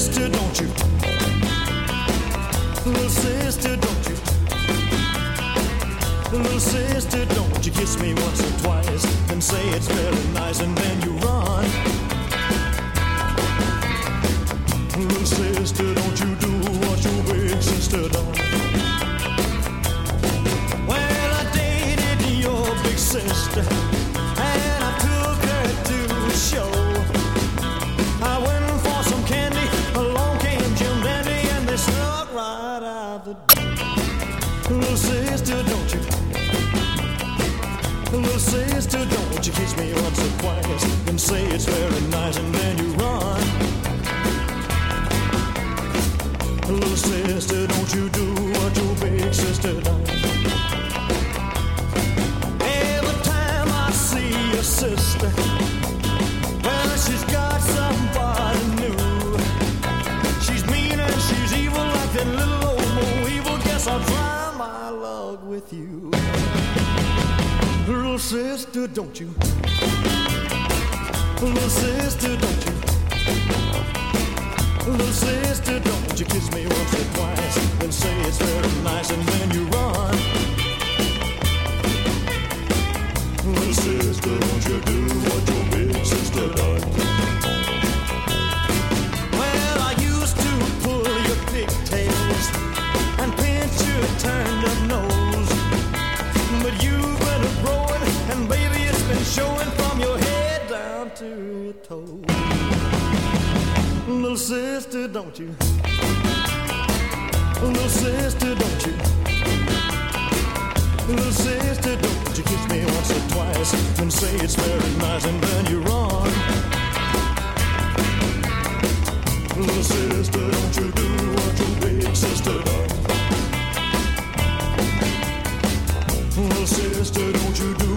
sister, don't you? Little sister, don't you? Little sister, don't you kiss me once or twice and say it's very nice and then you run. Little sister, Little sister, don't you? Little sister, don't you kiss me once or twice and say it's very nice and then you run. Little sister, don't you with you. Little sister, don't you? Little sister, don't you? Little sister, don't you kiss me once or twice and say it's very nice and then you run. Your. Little sister, don't you? Little sister, don't you? Little sister, don't you kiss me once or twice and say it's very nice and then you're run. Little sister, don't you do what your big sister done. Little sister, don't you do